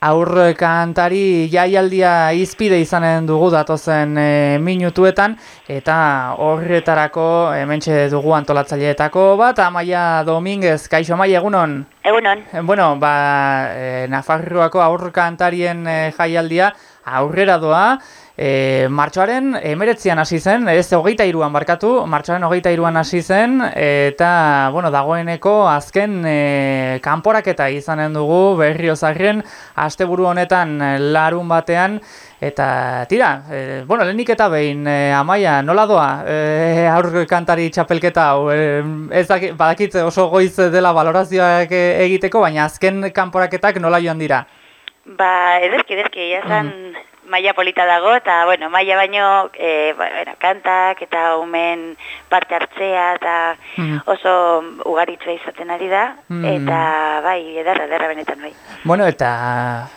aur kantari jaialdia izpide izanen dugu datozen e, minutuetan, eta horretarako hementxe dugu antolatzaileetako bat, Amaia Dominguez, kaixo Amaia, egunon? Egunon. Bueno, ba, e, Nafarroako aur kantarien e, jaialdia aurrera doa, E, martxoaren emeretzian hasi zen, ez hogeita iruan barkatu, martxoaren hogeita iruan hasi zen, eta bueno, dagoeneko azken e, kanporaketa izanen dugu berriozarren, asteburu honetan larun batean, eta tira, e, bueno, lehenik eta behin, e, amaia, nola doa e, aur kantari txapelketa e, ez badakit oso goiz dela valorazioak egiteko, baina azken kanporaketak nola joan dira? Ba, ederki, ederki, jazan, mm maia polita dago, eta, bueno, maia baino, e, bueno, kantak eta umen parte hartzea, eta mm. oso ugaritzua izaten ari da, mm. eta, bai, edarra, edarra benetan, bai. Bueno, eta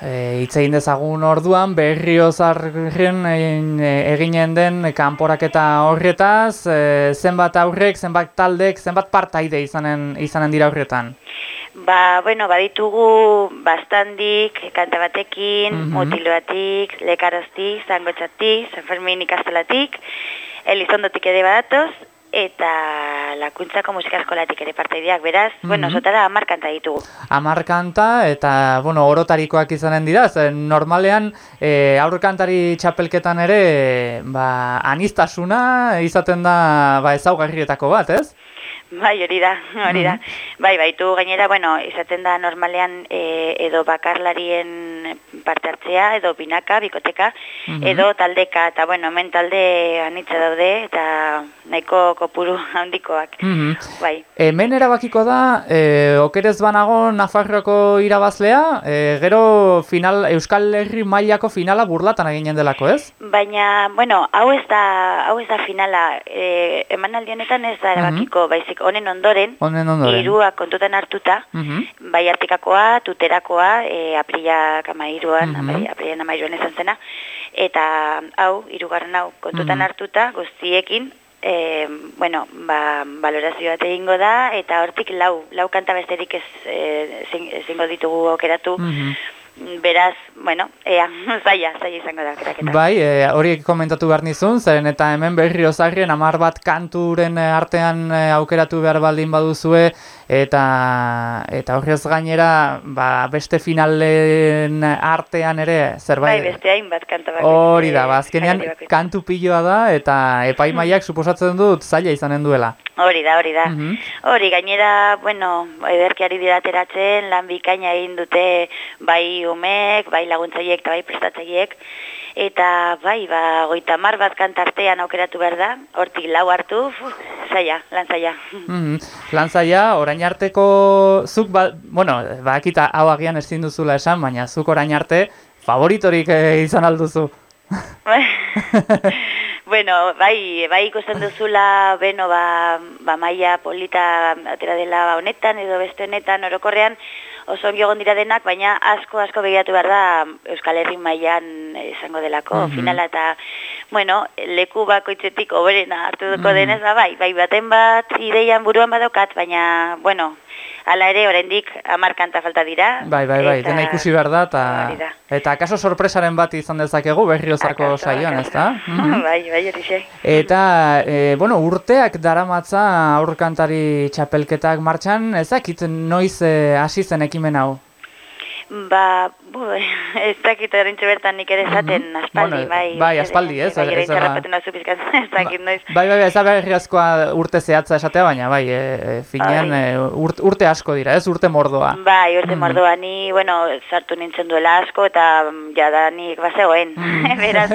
e, itzein dezagun orduan, berriozarren e, eginen den kanporak eta horretaz, e, zenbat aurrek, zenbat taldek, zenbat partaide izanen, izanen dira horretan? Ba, bueno, baditugu bastandik, kanta batekin, mm -hmm. mutiloatik, lekaroztik, zangotxatik, San ikastolatik, elizondotik ere badatoz, eta lakuntzako musika eskolatik ere parteideak, beraz, mm -hmm. bueno, sotara amar kanta ditugu. Amar kanta, eta, bueno, orotarikoak izanen dira, zen normalean, e, aurkantari txapelketan ere, ba, anistasuna izaten da, ba, ezaugarrietako bat, ez? Bai, hori da, hori da. Bai, baitu gainera, bueno, izaten da normalean e, edo bakarlarien parte hartzea, edo binaka, bikoteka, edo taldeka, eta bueno, hemen talde anitza daude, eta nahiko kopuru handikoak. Bai. Hemen erabakiko da, e, okerez banago Nafarroko irabazlea, e, gero final, Euskal Herri mailako finala burlatan eginen delako, ez? Baina, bueno, hau ez da, hau ez da finala, e, eman aldienetan ez da erabakiko, baizik honen ondoren, honen ondoren. irua kontutan hartuta, uh bai artikakoa, tuterakoa, e, aprilak amairuan, uh -huh. aprilak amairuan ezan zena, eta hau, irugarren hau, kontutan hartuta, guztiekin, e, bueno, ba, valorazio bat egingo da, eta hortik lau, lau kanta besterik ez e, zingo ditugu okeratu, beraz, bueno, ea, zaila, zaila izango da, keraketa. Bai, e, hori komentatu behar nizun, zeren eta hemen berri osarrien amar bat kanturen e, artean e, aukeratu behar baldin baduzue, eta eta horrez gainera, ba, beste finalen artean ere, zerbait? Bai, beste hainbat kanta Hori da, ba, azkenean kantu piloa da, eta epaimaiak suposatzen dut zaila izanen duela. Hori da, hori da. Hori, gainera, bueno, ederkiari dirateratzen, lan bikaina egin dute bai umek, bai laguntzaiek eta bai prestatzaiek. Eta bai, ba, goita mar bat kantartean aukeratu behar da, hortik lau hartu, zaila, lan zaila. Lan zaila, orain arteko zuk, ba, bueno, ba, akita hau agian ez duzula esan, baina zuk orain arte favoritorik eh, izan alduzu. Bueno, bai, bai ikusten duzula, beno, ba, ba maia polita atera dela honetan edo beste honetan orokorrean oso ongi dira denak, baina asko asko begiratu behar da Euskal Herri mailan izango delako mm finala eta bueno, leku bakoitzetik oberena hartu duko mm denez, ba, bai, bai baten bat ideian buruan badokat, baina, bueno, Hala ere, oraindik hamar kanta falta dira. Bai, bai, bai, dena ikusi behar da, eta... Eta akaso sorpresaren bat izan dezakegu berriozarko saioan, ez da? bai, bai, hori Eta, e, bueno, urteak daramatza aurkantari txapelketak martxan, ezakit noiz eh, hasi zen ekimen hau? Ba, bu, ez dakit erintxe bertan nik ere esaten, mm -hmm. aspaldi, bueno, bai. Bai, aspaldi, ez? Bai, ere itxarrapetu nazu pizkat, ez dakit noiz. Bai, bai, bai, ez da urte zehatza esatea, baina, bai, e, finean bai. e, urte, urte asko dira, ez? Urte mordoa. Bai, urte mm -hmm. mordoa, ni, bueno, sartu nintzen duela asko, eta jadanik bazegoen, mm beraz.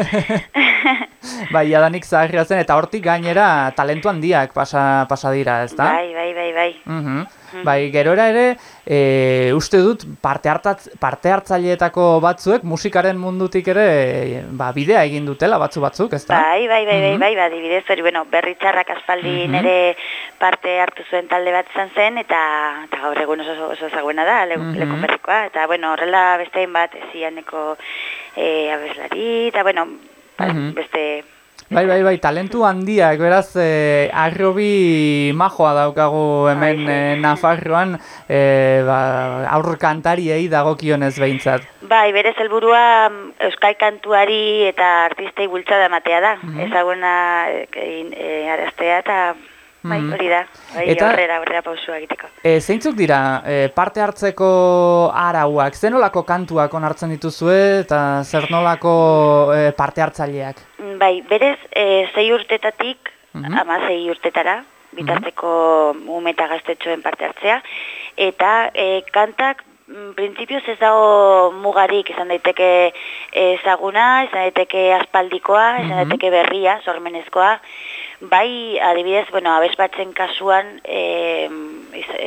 bai, jadanik zaharria zen, eta hortik gainera talentu handiak pasa, pasa dira, ez da? Bai, bai, bai, bai. Mm -hmm. Bai, gerora ere, e, uste dut parte, hartatz, parte hartzaileetako batzuek musikaren mundutik ere ba, bidea egin dutela batzu batzuk, ez da? Bai, bai, bai, bai, bai, bai, dibidez, hori, bueno, berritxarrak aspaldin ere parte hartu zuen talde bat izan zen, eta, eta gaur egun oso, oso zaguena da, le, mm -hmm. berrikoa, eta, bueno, horrela bestein bat ezianeko e, abeslari, eta, bueno, beste Bai, bai, bai, talentu handiak, beraz, eh, arrobi majoa daukagu hemen bai, eh, Nafarroan, eh, ba, aurr kantariei dagokionez behintzat. Bai, berez helburua mm, euskal kantuari eta artistei bultzada ematea da. Mhm. Ezaguna e, e, araztea eta bai, Mhm. hori da. Bai, Eta- aurrera, aurrera pausua egiteko. E, zeintzuk dira e, parte hartzeko arauak, zer nolako kantuak onartzen dituzue eta zer nolako e, parte hartzaileak? Mm, Bai, berez, e, zei urtetatik, Mhm. ama zei urtetara, bitarteko ume eta gaztetxoen parte hartzea, eta e, kantak, mm, printzipioz ez dago mugarik, izan daiteke ezaguna, izan daiteke aspaldikoa, izan Mhm. daiteke berria, sormenezkoa, bai, adibidez, bueno, abesbatzen kasuan, e,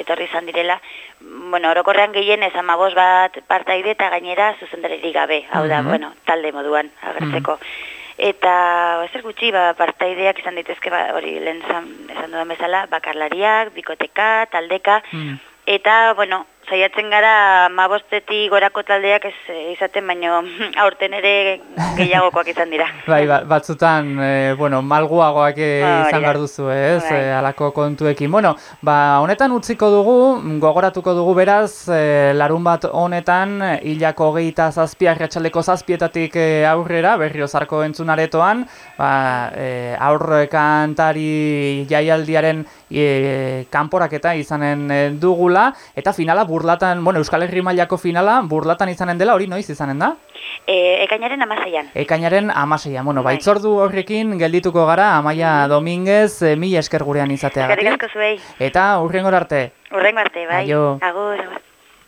etorri izan direla, bueno, orokorrean gehien ez amabos bat partaide eta gainera zuzendaririk gabe, hau da, Mhm. bueno, talde moduan agertzeko. Eta ezer gutxi ba, partaideak izan daitezke ba, hori lehen esan, esan dudan bezala, bakarlariak, bikoteka, taldeka, Mm. eta, bueno, saiatzen gara mabostetik gorako taldeak ez eh, izaten, baino aurten ere gehiagokoak izan dira. Bai, ba- batzutan, e, bueno, malguagoak e, izan behar duzu, ez, Bai. e, alako kontuekin. Bueno, ba, honetan utziko dugu, gogoratuko dugu beraz, e, larun bat honetan, hilako hogeita zazpi, arratsaleko zazpietatik e, aurrera, berriozarko entzunaretoan, ba, e, aur kantari jaialdiaren e, kanporaketa izanen dugula, eta finala burlatan, bueno, Euskal Herri mailako finala burlatan izanen dela, hori noiz izanen da? E, ekainaren amaseian. Ekainaren amaseian, bueno, Bai. baitzordu horrekin geldituko gara, Amaia Dominguez, e, mila esker gurean izateagatik. Eta hurrengor arte. Urrengo arte, bai. Aio. Agur.